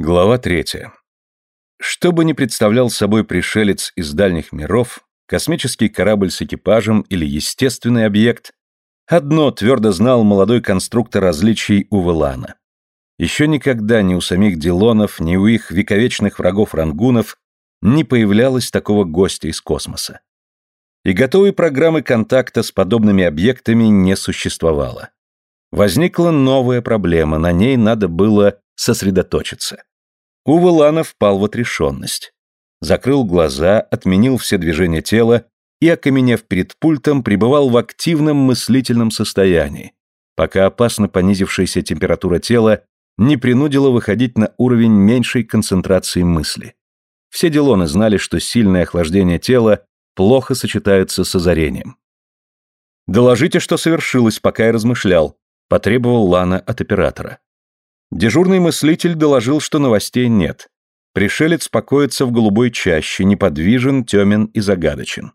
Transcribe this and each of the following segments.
Глава третья. Что бы ни представлял собой пришелец из дальних миров, космический корабль с экипажем или естественный объект, одно твердо знал молодой конструктор различий Увелана. Еще никогда ни у самих Дилонов, ни у их вековечных врагов рангунов не появлялось такого гостя из космоса. И готовой программы контакта с подобными объектами не существовало. Возникла новая проблема, на ней надо было сосредоточиться. Увелана впал в отрешенность. Закрыл глаза, отменил все движения тела и, окаменев перед пультом, пребывал в активном мыслительном состоянии, пока опасно понизившаяся температура тела не принудила выходить на уровень меньшей концентрации мысли. Все Делоны знали, что сильное охлаждение тела плохо сочетается с озарением. «Доложите, что совершилось, пока я размышлял», – потребовал Лана от оператора. Дежурный мыслитель доложил, что новостей нет. Пришелец покоится в голубой чаще, неподвижен, темен и загадочен.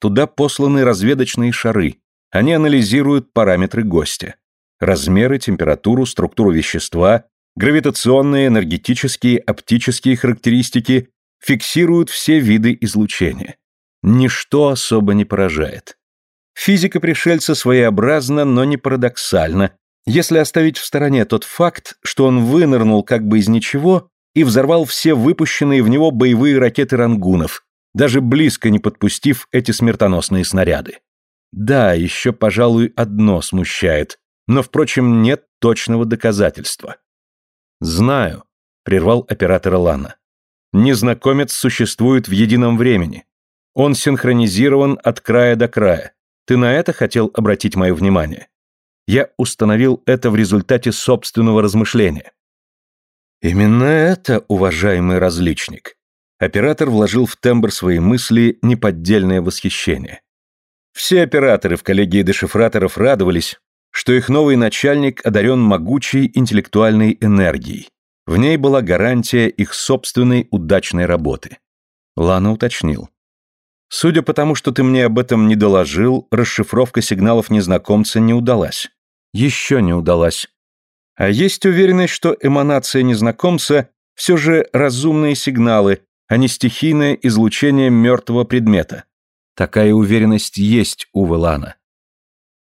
Туда посланы разведочные шары. Они анализируют параметры гостя. Размеры, температуру, структуру вещества, гравитационные, энергетические, оптические характеристики фиксируют все виды излучения. Ничто особо не поражает. Физика пришельца своеобразна, но не парадоксальна, если оставить в стороне тот факт, что он вынырнул как бы из ничего и взорвал все выпущенные в него боевые ракеты рангунов, даже близко не подпустив эти смертоносные снаряды. Да, еще, пожалуй, одно смущает, но, впрочем, нет точного доказательства. «Знаю», — прервал оператор Лана. «Незнакомец существует в едином времени. Он синхронизирован от края до края. Ты на это хотел обратить мое внимание?» Я установил это в результате собственного размышления. Именно это, уважаемый различник. Оператор вложил в тембр своей мысли неподдельное восхищение. Все операторы в коллегии дешифраторов радовались, что их новый начальник одарен могучей интеллектуальной энергией. В ней была гарантия их собственной удачной работы. Лана уточнил. Судя по тому, что ты мне об этом не доложил, расшифровка сигналов незнакомца не удалась еще не удалась. А есть уверенность, что эманация незнакомца все же разумные сигналы, а не стихийное излучение мертвого предмета. Такая уверенность есть у Велана.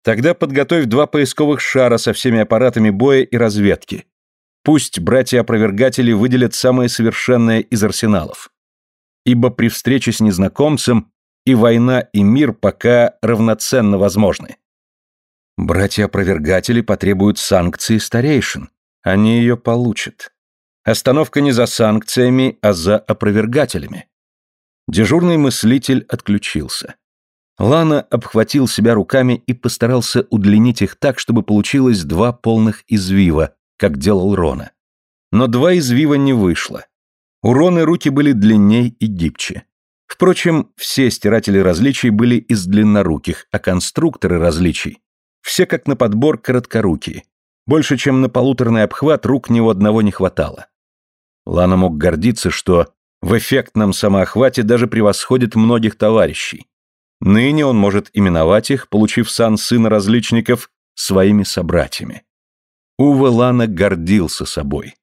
Тогда подготовь два поисковых шара со всеми аппаратами боя и разведки. Пусть братья-опровергатели выделят самое совершенное из арсеналов. Ибо при встрече с незнакомцем и война, и мир пока равноценно возможны. Братья-опровергатели потребуют санкции старейшин. Они ее получат. Остановка не за санкциями, а за опровергателями. Дежурный мыслитель отключился. Лана обхватил себя руками и постарался удлинить их так, чтобы получилось два полных извива, как делал Рона. Но два извива не вышло. У Роны руки были длинней и гибче. Впрочем, все стиратели различий были из длинноруких, а конструкторы различий все как на подбор короткорукие. Больше, чем на полуторный обхват, рук ни у одного не хватало. Лана мог гордиться, что в эффектном самоохвате даже превосходит многих товарищей. Ныне он может именовать их, получив сан сына различников, своими собратьями. Уве Лана гордился собой.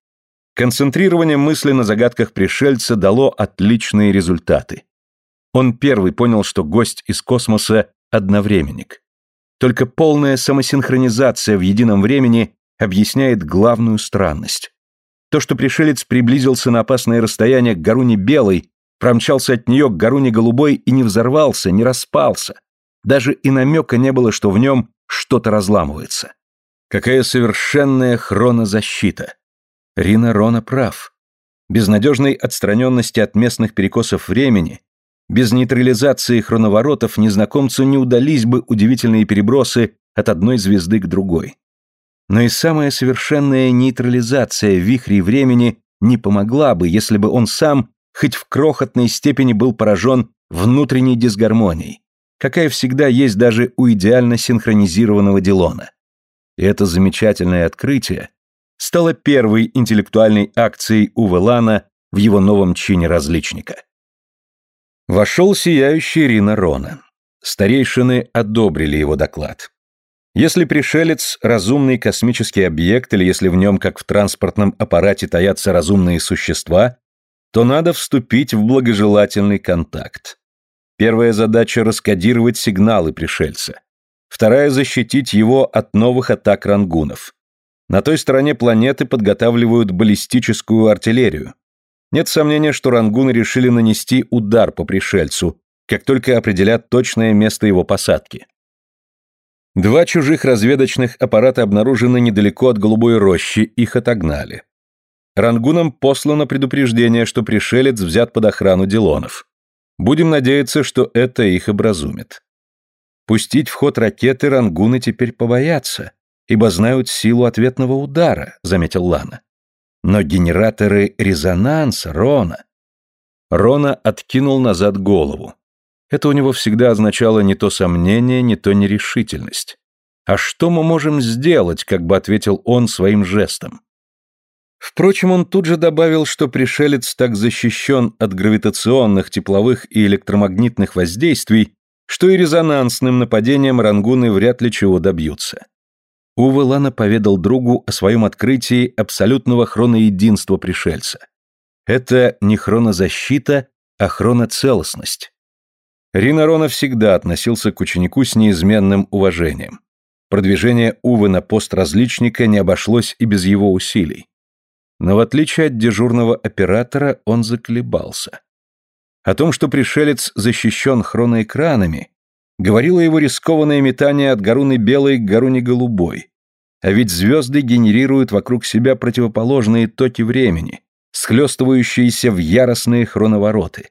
Концентрирование мысли на загадках пришельца дало отличные результаты. Он первый понял, что гость из космоса – одновременник. Только полная самосинхронизация в едином времени объясняет главную странность. То, что пришелец приблизился на опасное расстояние к Горуне Белой, промчался от нее к Горуне Голубой и не взорвался, не распался. Даже и намека не было, что в нем что-то разламывается. Какая совершенная хронозащита. Рина Рона прав. Без надежной отстраненности от местных перекосов времени без нейтрализации хроноворотов незнакомцу не удались бы удивительные перебросы от одной звезды к другой. Но и самая совершенная нейтрализация вихрей времени не помогла бы, если бы он сам хоть в крохотной степени был поражен внутренней дисгармонией, какая всегда есть даже у идеально синхронизированного Дилона. И это замечательное открытие стало первой интеллектуальной акцией Увелана в его новом чине различника. Вошел сияющий Рина Рона. Старейшины одобрили его доклад. Если пришелец – разумный космический объект, или если в нем, как в транспортном аппарате, таятся разумные существа, то надо вступить в благожелательный контакт. Первая задача – раскодировать сигналы пришельца. Вторая – защитить его от новых атак рангунов. На той стороне планеты подготавливают баллистическую артиллерию. Нет сомнения, что рангуны решили нанести удар по пришельцу, как только определят точное место его посадки. Два чужих разведочных аппарата обнаружены недалеко от Голубой рощи, их отогнали. Рангунам послано предупреждение, что пришелец взят под охрану Дилонов. Будем надеяться, что это их образумит. Пустить в ход ракеты рангуны теперь побоятся, ибо знают силу ответного удара, заметил Лана. Но генераторы резонанса, Рона... Рона откинул назад голову. Это у него всегда означало не то сомнение, не то нерешительность. «А что мы можем сделать?» — как бы ответил он своим жестом. Впрочем, он тут же добавил, что пришелец так защищен от гравитационных, тепловых и электромагнитных воздействий, что и резонансным нападением рангуны вряд ли чего добьются. Увы Лана поведал другу о своем открытии абсолютного хроноединства пришельца. Это не хронозащита, а хроноцелостность. Ринарона всегда относился к ученику с неизменным уважением. Продвижение Увы на пост различника не обошлось и без его усилий. Но в отличие от дежурного оператора, он заколебался. О том, что пришелец защищен хроноэкранами, говорило его рискованное метание от Гаруны Белой к Гаруне Голубой. А ведь звезды генерируют вокруг себя противоположные токи времени, схлестывающиеся в яростные хроновороты.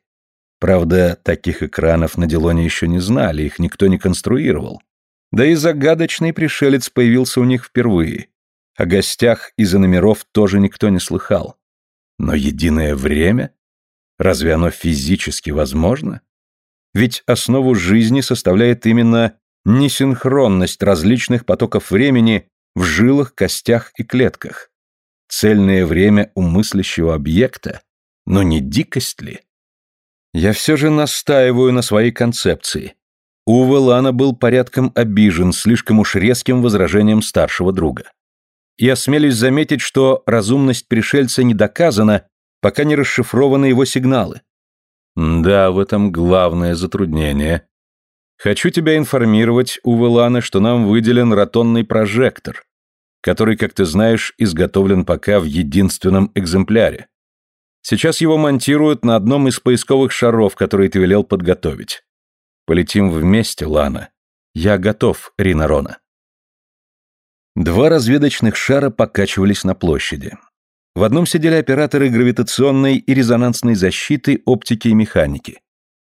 Правда, таких экранов на Делоне еще не знали, их никто не конструировал. Да и загадочный пришелец появился у них впервые. О гостях из-за номеров тоже никто не слыхал. Но единое время? Разве оно физически возможно? Ведь основу жизни составляет именно несинхронность различных потоков времени в жилах, костях и клетках. Цельное время у мыслящего объекта, но не дикость ли? Я все же настаиваю на своей концепции. Уве Лана был порядком обижен слишком уж резким возражением старшего друга. И осмелюсь заметить, что разумность пришельца не доказана, пока не расшифрованы его сигналы. Да, в этом главное затруднение. Хочу тебя информировать, Уве Лана, что нам выделен ротонный прожектор, который, как ты знаешь, изготовлен пока в единственном экземпляре. Сейчас его монтируют на одном из поисковых шаров, которые ты велел подготовить. Полетим вместе, Лана. Я готов, Рина Рона. Два разведочных шара покачивались на площади. В одном сидели операторы гравитационной и резонансной защиты, оптики и механики.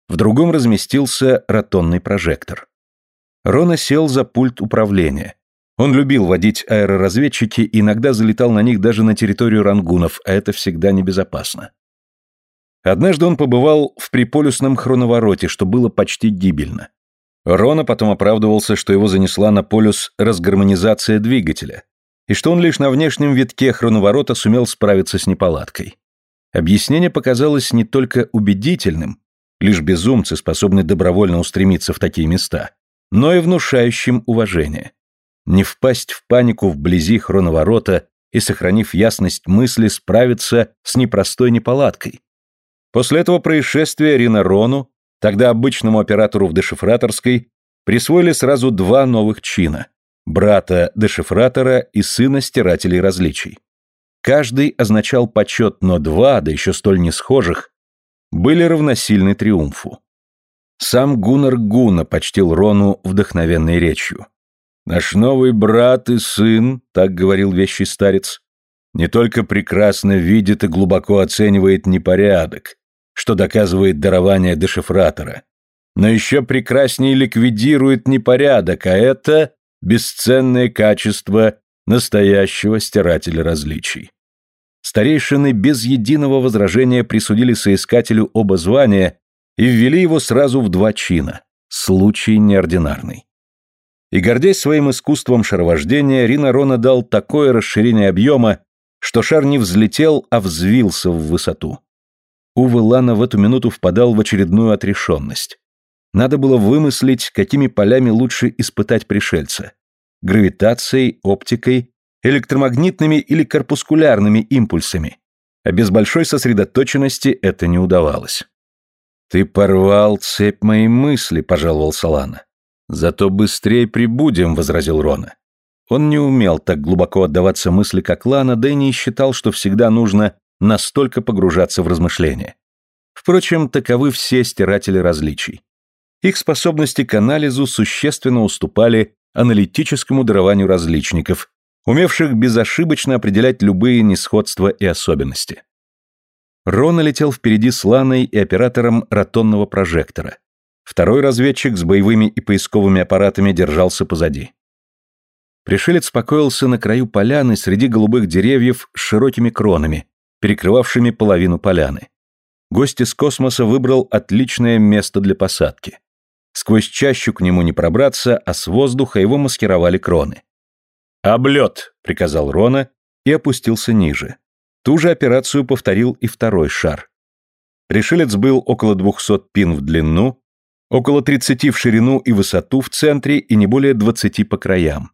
В другом разместился ротонный прожектор. Рона сел за пульт управления. Он любил водить аэроразведчики иногда залетал на них даже на территорию рангунов, а это всегда небезопасно. Однажды он побывал в приполюсном хроновороте, что было почти гибельно. Рона потом оправдывался, что его занесла на полюс разгармонизация двигателя, и что он лишь на внешнем витке хроноворота сумел справиться с неполадкой. Объяснение показалось не только убедительным, лишь безумцы способны добровольно устремиться в такие места, но и внушающим уважение не впасть в панику вблизи хроноворота и, сохранив ясность мысли, справиться с непростой неполадкой. После этого происшествия Ринарону, тогда обычному оператору в дешифраторской, присвоили сразу два новых чина – брата дешифратора и сына стирателей различий. Каждый означал почет, но два, да еще столь несхожих, были равносильны триумфу. Сам Гуннар Гуна почтил Рону вдохновенной речью. Наш новый брат и сын, так говорил вещий старец, не только прекрасно видит и глубоко оценивает непорядок, что доказывает дарование дешифратора, но еще прекраснее ликвидирует непорядок, а это бесценное качество настоящего стирателя различий. Старейшины без единого возражения присудили соискателю оба звания и ввели его сразу в два чина. Случай неординарный. И, гордясь своим искусством шаровождения, Рина дал такое расширение объема, что шар не взлетел, а взвился в высоту. Увы, Лана в эту минуту впадал в очередную отрешенность. Надо было вымыслить, какими полями лучше испытать пришельца. гравитацией, оптикой, электромагнитными или корпускулярными импульсами, а без большой сосредоточенности это не удавалось. «Ты порвал цепь моей мысли», — пожаловался Лана. «Зато быстрее прибудем», — возразил Рона. Он не умел так глубоко отдаваться мысли, как Лана, да и не считал, что всегда нужно настолько погружаться в размышления. Впрочем, таковы все стиратели различий. Их способности к анализу существенно уступали аналитическому дарованию различников, умевших безошибочно определять любые несходства и особенности. Рона летел впереди с Ланой и оператором ротонного прожектора. Второй разведчик с боевыми и поисковыми аппаратами держался позади. Пришелец покоился на краю поляны среди голубых деревьев с широкими кронами, перекрывавшими половину поляны. Гость из космоса выбрал отличное место для посадки. Сквозь чащу к нему не пробраться, а с воздуха его маскировали кроны. «Облет!» — приказал Рона и опустился ниже. Ту же операцию повторил и второй шар. Пришелец был около 200 пин в длину, около 30 в ширину и высоту в центре и не более 20 по краям.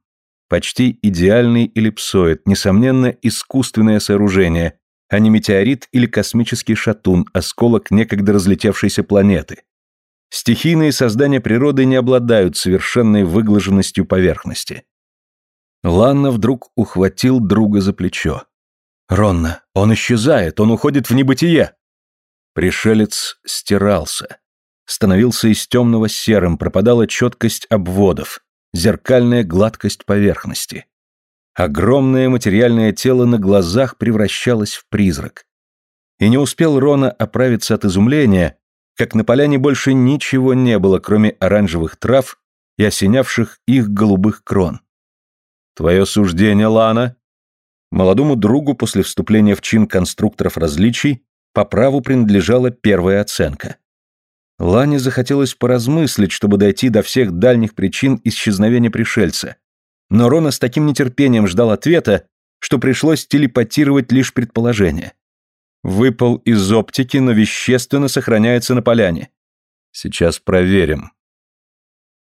Почти идеальный эллипсоид, несомненно, искусственное сооружение, а не метеорит или космический шатун, осколок некогда разлетевшейся планеты. Стихийные создания природы не обладают совершенной выглаженностью поверхности. Ланна вдруг ухватил друга за плечо. «Ронна, он исчезает, он уходит в небытие!» Пришелец стирался. Становился из темного серым, пропадала четкость обводов, зеркальная гладкость поверхности. Огромное материальное тело на глазах превращалось в призрак. И не успел Рона оправиться от изумления, как на поляне больше ничего не было, кроме оранжевых трав и осенявших их голубых крон. Твое суждение, Лана? Молодому другу после вступления в чин конструкторов различий по праву принадлежала первая оценка. Лане захотелось поразмыслить, чтобы дойти до всех дальних причин исчезновения пришельца. Но Рона с таким нетерпением ждал ответа, что пришлось телепатировать лишь предположение. Выпал из оптики, но вещественно сохраняется на поляне. Сейчас проверим.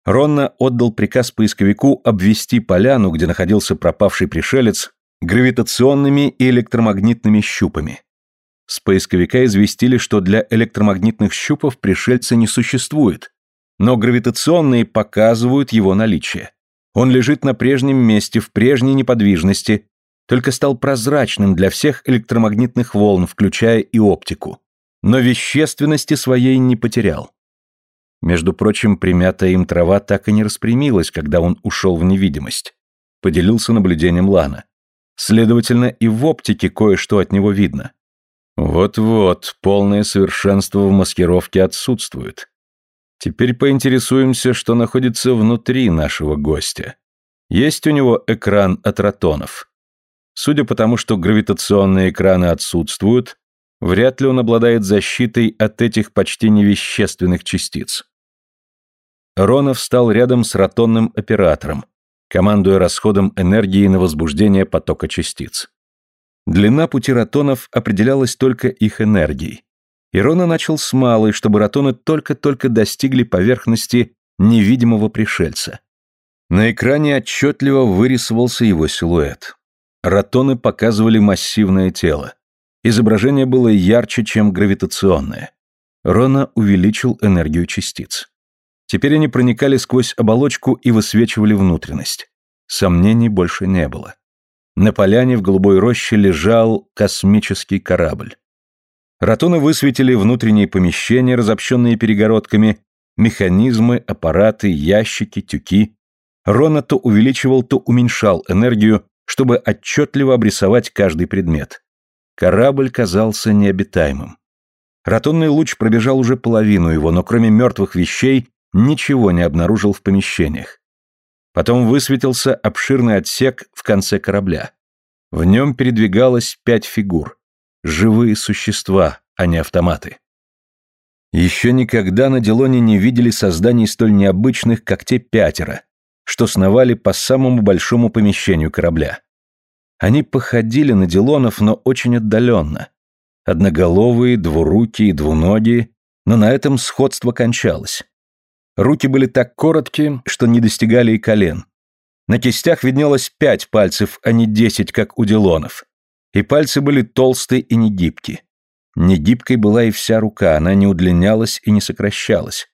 Ронна отдал приказ поисковику обвести поляну, где находился пропавший пришелец, гравитационными и электромагнитными щупами. С поисковика известили, что для электромагнитных щупов пришельца не существует, но гравитационные показывают его наличие. Он лежит на прежнем месте, в прежней неподвижности, только стал прозрачным для всех электромагнитных волн, включая и оптику. Но вещественности своей не потерял. Между прочим, примятая им трава так и не распрямилась, когда он ушел в невидимость. Поделился наблюдением Лана. Следовательно, и в оптике кое-что от него видно. Вот-вот, полное совершенство в маскировке отсутствует. Теперь поинтересуемся, что находится внутри нашего гостя. Есть у него экран от ротонов. Судя по тому, что гравитационные экраны отсутствуют, вряд ли он обладает защитой от этих почти невещественных частиц. Ронов стал рядом с ротонным оператором, командуя расходом энергии на возбуждение потока частиц. Длина пути ротонов определялась только их энергией. И Рона начал с малой, чтобы ротоны только-только достигли поверхности невидимого пришельца. На экране отчетливо вырисовался его силуэт. Ротоны показывали массивное тело. Изображение было ярче, чем гравитационное. Рона увеличил энергию частиц. Теперь они проникали сквозь оболочку и высвечивали внутренность. Сомнений больше не было. На поляне в голубой роще лежал космический корабль. Ратоны высветили внутренние помещения, разобщенные перегородками, механизмы, аппараты, ящики, тюки. Рона то увеличивал, то уменьшал энергию, чтобы отчетливо обрисовать каждый предмет. Корабль казался необитаемым. Ротонный луч пробежал уже половину его, но кроме мертвых вещей ничего не обнаружил в помещениях. Потом высветился обширный отсек в конце корабля. В нем передвигалось пять фигур. Живые существа, а не автоматы. Еще никогда на Делоне не видели созданий столь необычных, как те пятеро, что сновали по самому большому помещению корабля. Они походили на Делонов, но очень отдаленно. Одноголовые, двурукие, двуногие, но на этом сходство кончалось. Руки были так короткие, что не достигали и колен. На кистях виднелось пять пальцев, а не десять, как у Дилонов. И пальцы были толстые и негибкие. Негибкой была и вся рука, она не удлинялась и не сокращалась.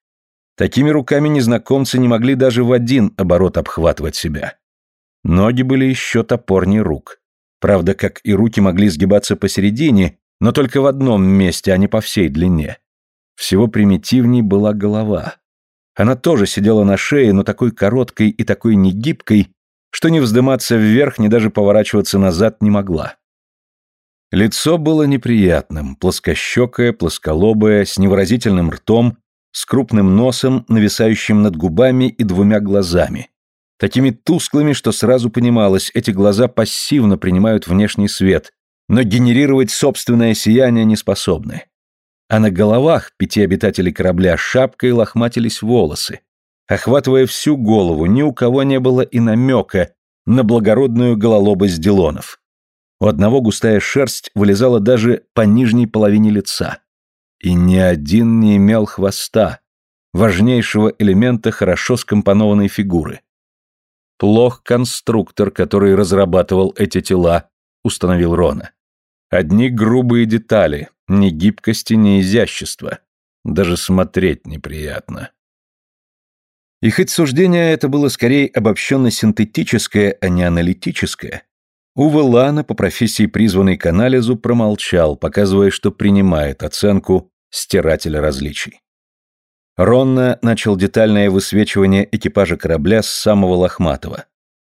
Такими руками незнакомцы не могли даже в один оборот обхватывать себя. Ноги были еще топорней рук. Правда, как и руки могли сгибаться посередине, но только в одном месте, а не по всей длине. Всего примитивней была голова. Она тоже сидела на шее, но такой короткой и такой негибкой, что не вздыматься вверх, ни даже поворачиваться назад не могла. Лицо было неприятным, плоскощекое, плосколобое, с невыразительным ртом, с крупным носом, нависающим над губами и двумя глазами. Такими тусклыми, что сразу понималось, эти глаза пассивно принимают внешний свет, но генерировать собственное сияние не способны. А на головах пяти обитателей корабля шапкой лохматились волосы. Охватывая всю голову, ни у кого не было и намека на благородную гололобость Дилонов. У одного густая шерсть вылезала даже по нижней половине лица. И ни один не имел хвоста, важнейшего элемента хорошо скомпонованной фигуры. Плох конструктор, который разрабатывал эти тела, установил Рона. Одни грубые детали, ни гибкости, ни изящества. Даже смотреть неприятно. И хоть суждение это было скорее обобщенно-синтетическое, а не аналитическое, Увы Лана, по профессии призванный к анализу, промолчал, показывая, что принимает оценку стирателя различий. Ронна начал детальное высвечивание экипажа корабля с самого лохматого.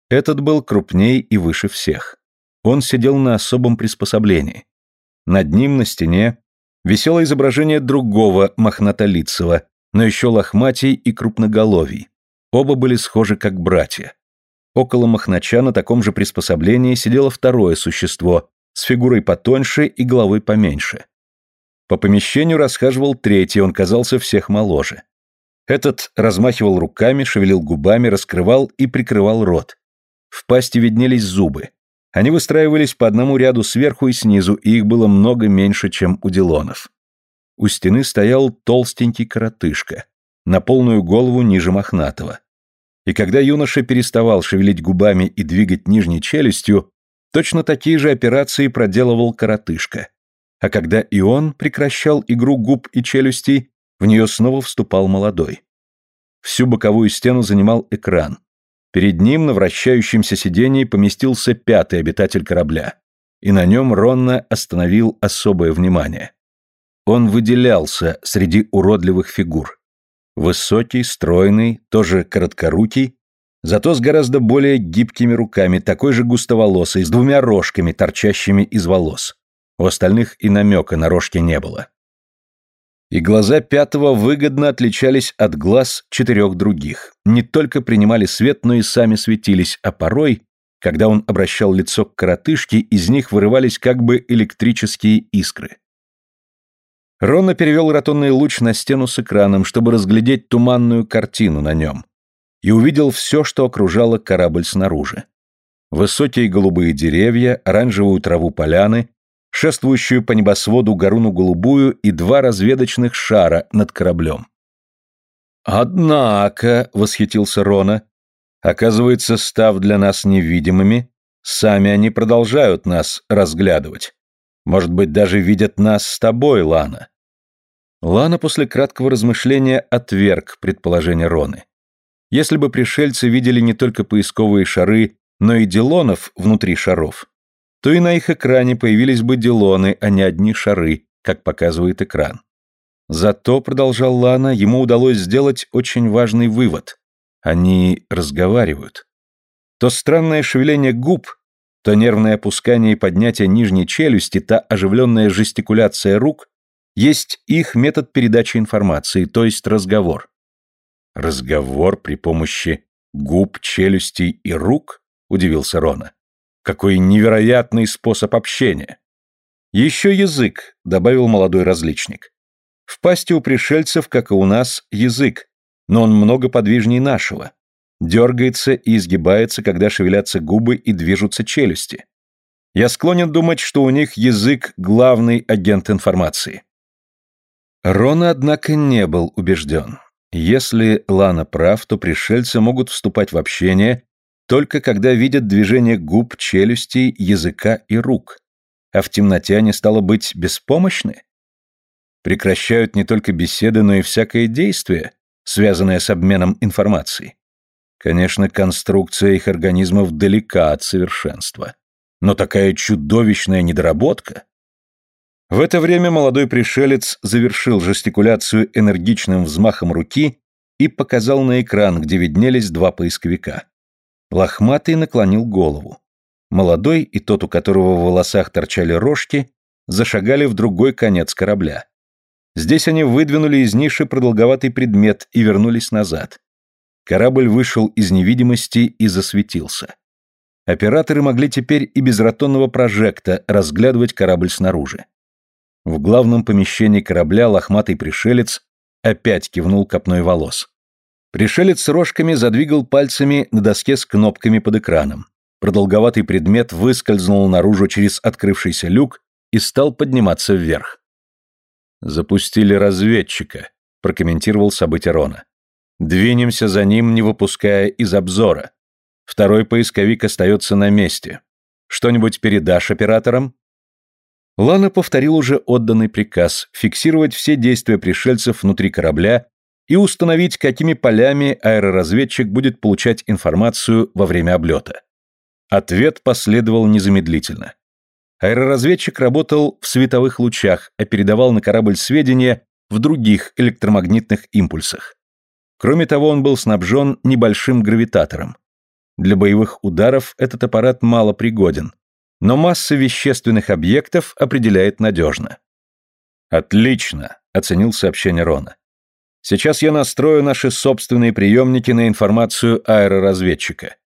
Этот был крупней и выше всех. Он сидел на особом приспособлении. Над ним на стене висело изображение другого мохнатолицего, но еще лохматей и крупноголовий. Оба были схожи как братья. Около Махнача на таком же приспособлении сидело второе существо с фигурой потоньше и головой поменьше. По помещению расхаживал третий, он казался всех моложе. Этот размахивал руками, шевелил губами, раскрывал и прикрывал рот. В пасти виднелись зубы. Они выстраивались по одному ряду сверху и снизу, и их было много меньше, чем у Дилонов. У стены стоял толстенький коротышка, на полную голову ниже мохнатого. И когда юноша переставал шевелить губами и двигать нижней челюстью, точно такие же операции проделывал коротышка. А когда и он прекращал игру губ и челюстей, в нее снова вступал молодой. Всю боковую стену занимал экран. Перед ним на вращающемся сидении поместился пятый обитатель корабля, и на нем Ронна остановил особое внимание. Он выделялся среди уродливых фигур. Высокий, стройный, тоже короткорукий, зато с гораздо более гибкими руками, такой же густоволосый, с двумя рожками, торчащими из волос. У остальных и намека на рожки не было. И глаза пятого выгодно отличались от глаз четырех других. Не только принимали свет, но и сами светились, а порой, когда он обращал лицо к коротышке, из них вырывались как бы электрические искры. Ронна перевел ротонный луч на стену с экраном, чтобы разглядеть туманную картину на нем, и увидел все, что окружало корабль снаружи. Высокие голубые деревья, оранжевую траву поляны, шествующую по небосводу горуну голубую и два разведочных шара над кораблем. «Однако», — восхитился Рона, — «оказывается, став для нас невидимыми, сами они продолжают нас разглядывать. Может быть, даже видят нас с тобой, Лана. Лана после краткого размышления отверг предположение Роны. Если бы пришельцы видели не только поисковые шары, но и Дилонов внутри шаров, то и на их экране появились бы Дилоны, а не одни шары, как показывает экран. Зато, продолжал Лана, ему удалось сделать очень важный вывод. Они разговаривают. То странное шевеление губ, то нервное опускание и поднятие нижней челюсти, та оживленная жестикуляция рук есть их метод передачи информации, то есть разговор. Разговор при помощи губ, челюстей и рук? Удивился Рона. Какой невероятный способ общения. Еще язык, добавил молодой различник. В пасти у пришельцев, как и у нас, язык, но он много подвижней нашего. Дергается и изгибается, когда шевелятся губы и движутся челюсти. Я склонен думать, что у них язык – главный агент информации. Рона, однако, не был убежден. Если Лана прав, то пришельцы могут вступать в общение только когда видят движение губ, челюстей, языка и рук. А в темноте они, стало быть, беспомощны? Прекращают не только беседы, но и всякое действие, связанное с обменом информацией. Конечно, конструкция их организмов далека от совершенства. Но такая чудовищная недоработка. В это время молодой пришелец завершил жестикуляцию энергичным взмахом руки и показал на экран, где виднелись два поисковика. Лохматый наклонил голову. Молодой и тот, у которого в волосах торчали рожки, зашагали в другой конец корабля. Здесь они выдвинули из ниши продолговатый предмет и вернулись назад. Корабль вышел из невидимости и засветился. Операторы могли теперь и без ротонного прожекта разглядывать корабль снаружи. В главном помещении корабля лохматый пришелец опять кивнул копной волос. Пришелец с рожками задвигал пальцами на доске с кнопками под экраном. Продолговатый предмет выскользнул наружу через открывшийся люк и стал подниматься вверх. «Запустили разведчика», — прокомментировал событие Рона. Двинемся за ним, не выпуская из обзора. Второй поисковик остается на месте. Что-нибудь передашь операторам? Лана повторил уже отданный приказ фиксировать все действия пришельцев внутри корабля и установить, какими полями аэроразведчик будет получать информацию во время облета. Ответ последовал незамедлительно. Аэроразведчик работал в световых лучах, а передавал на корабль сведения в других электромагнитных импульсах. Кроме того, он был снабжен небольшим гравитатором. Для боевых ударов этот аппарат мало пригоден, но масса вещественных объектов определяет надежно. «Отлично», — оценил сообщение Рона. «Сейчас я настрою наши собственные приемники на информацию аэроразведчика,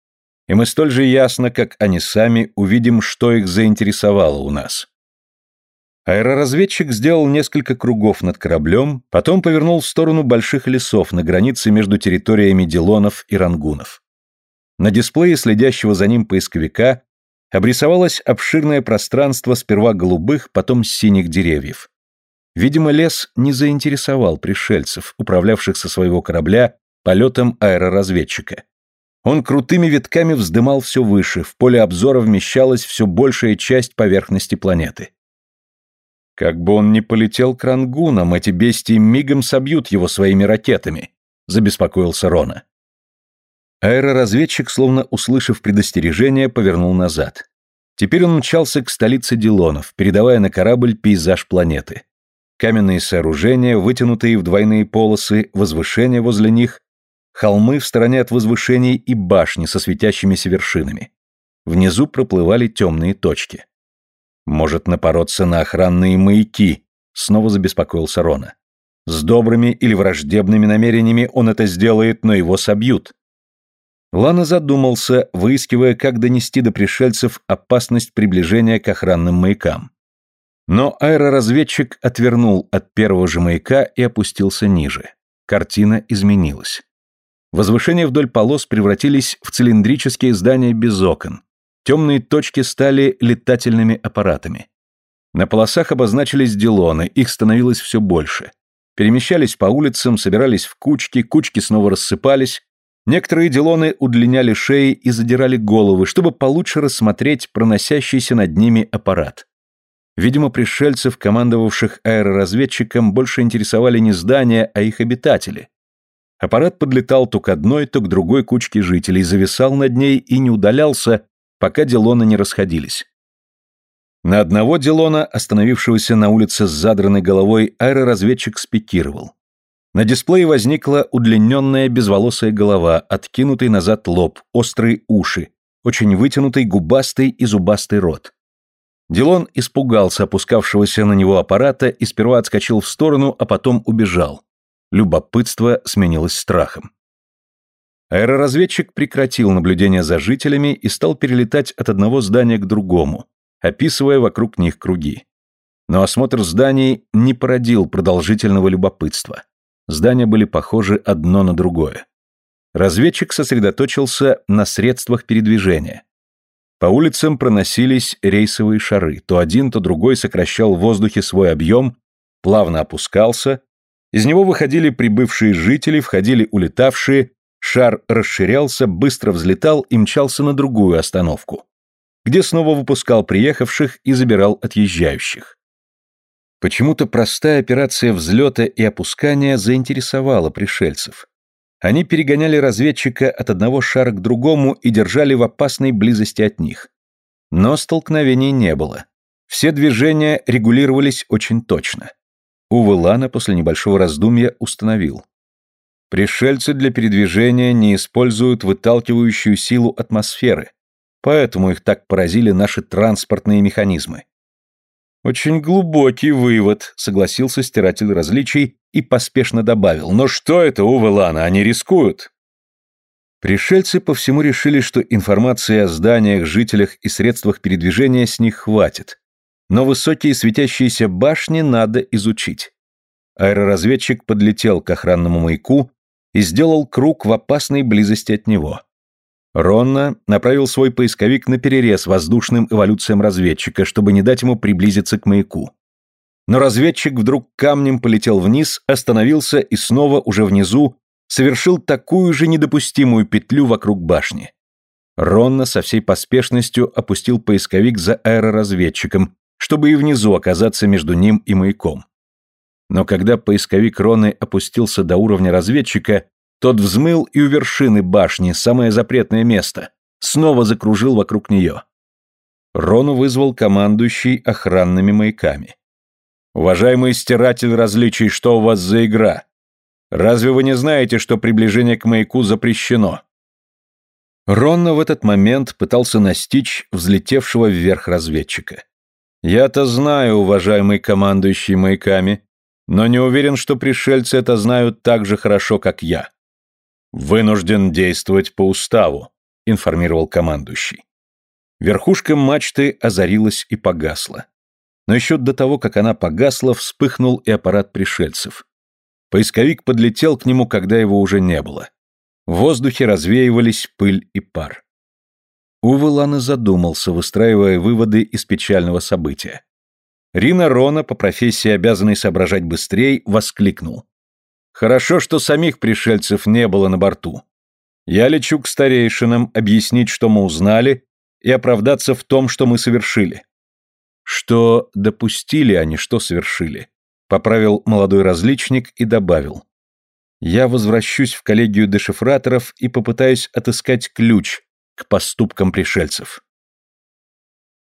и мы столь же ясно, как они сами, увидим, что их заинтересовало у нас». Аэроразведчик сделал несколько кругов над кораблем, потом повернул в сторону больших лесов на границе между территориями Дилонов и Рангунов. На дисплее следящего за ним поисковика обрисовалось обширное пространство сперва голубых, потом синих деревьев. Видимо, лес не заинтересовал пришельцев, управлявших со своего корабля полетом аэроразведчика. Он крутыми витками вздымал все выше, в поле обзора вмещалась все большая часть поверхности планеты. Как бы он ни полетел к рангунам, эти бестии мигом собьют его своими ракетами, забеспокоился Рона. Аэроразведчик, словно услышав предостережение, повернул назад. Теперь он мчался к столице Дилонов, передавая на корабль пейзаж планеты. Каменные сооружения, вытянутые в двойные полосы, возвышения возле них, холмы в стороне от возвышений и башни со светящимися вершинами. Внизу проплывали темные точки. Может напороться на охранные маяки, снова забеспокоился Рона. С добрыми или враждебными намерениями он это сделает, но его собьют. Лана задумался, выискивая, как донести до пришельцев опасность приближения к охранным маякам. Но аэроразведчик отвернул от первого же маяка и опустился ниже. Картина изменилась. Возвышения вдоль полос превратились в цилиндрические здания без окон, Темные точки стали летательными аппаратами. На полосах обозначились дилоны, их становилось все больше. Перемещались по улицам, собирались в кучки, кучки снова рассыпались. Некоторые дилоны удлиняли шеи и задирали головы, чтобы получше рассмотреть проносящийся над ними аппарат. Видимо, пришельцев, командовавших аэроразведчиком, больше интересовали не здания, а их обитатели. Аппарат подлетал то к одной, то к другой кучке жителей, зависал над ней и не удалялся, пока Дилона не расходились. На одного Дилона, остановившегося на улице с задранной головой, аэроразведчик спикировал. На дисплее возникла удлиненная безволосая голова, откинутый назад лоб, острые уши, очень вытянутый губастый и зубастый рот. Дилон испугался опускавшегося на него аппарата и сперва отскочил в сторону, а потом убежал. Любопытство сменилось страхом. Аэроразведчик прекратил наблюдение за жителями и стал перелетать от одного здания к другому, описывая вокруг них круги. Но осмотр зданий не породил продолжительного любопытства. Здания были похожи одно на другое. Разведчик сосредоточился на средствах передвижения. По улицам проносились рейсовые шары, то один, то другой сокращал в воздухе свой объем, плавно опускался, из него выходили прибывшие жители, входили улетавшие, шар расширялся, быстро взлетал и мчался на другую остановку, где снова выпускал приехавших и забирал отъезжающих. Почему-то простая операция взлета и опускания заинтересовала пришельцев. Они перегоняли разведчика от одного шара к другому и держали в опасной близости от них. Но столкновений не было. Все движения регулировались очень точно. Увы Лана после небольшого раздумья установил. Пришельцы для передвижения не используют выталкивающую силу атмосферы, поэтому их так поразили наши транспортные механизмы. Очень глубокий вывод, согласился стиратель различий и поспешно добавил. Но что это, Увы Лана, они рискуют? Пришельцы по всему решили, что информации о зданиях, жителях и средствах передвижения с них хватит. Но высокие светящиеся башни надо изучить. Аэроразведчик подлетел к охранному маяку и сделал круг в опасной близости от него. Ронна направил свой поисковик на перерез воздушным эволюциям разведчика, чтобы не дать ему приблизиться к маяку. Но разведчик вдруг камнем полетел вниз, остановился и снова уже внизу совершил такую же недопустимую петлю вокруг башни. Ронна со всей поспешностью опустил поисковик за аэроразведчиком, чтобы и внизу оказаться между ним и маяком. Но когда поисковик Роны опустился до уровня разведчика, тот взмыл и у вершины башни, самое запретное место, снова закружил вокруг нее. Рону вызвал командующий охранными маяками. «Уважаемый стиратель различий, что у вас за игра? Разве вы не знаете, что приближение к маяку запрещено?» Ронна в этот момент пытался настичь взлетевшего вверх разведчика. «Я-то знаю, уважаемый командующий маяками, но не уверен, что пришельцы это знают так же хорошо, как я». «Вынужден действовать по уставу», — информировал командующий. Верхушка мачты озарилась и погасла. Но еще до того, как она погасла, вспыхнул и аппарат пришельцев. Поисковик подлетел к нему, когда его уже не было. В воздухе развеивались пыль и пар. Увы, задумался, выстраивая выводы из печального события. Рина Рона, по профессии обязанный соображать быстрее, воскликнул. «Хорошо, что самих пришельцев не было на борту. Я лечу к старейшинам объяснить, что мы узнали, и оправдаться в том, что мы совершили». Что допустили они, что совершили? Поправил молодой различник и добавил. Я возвращусь в коллегию дешифраторов и попытаюсь отыскать ключ к поступкам пришельцев.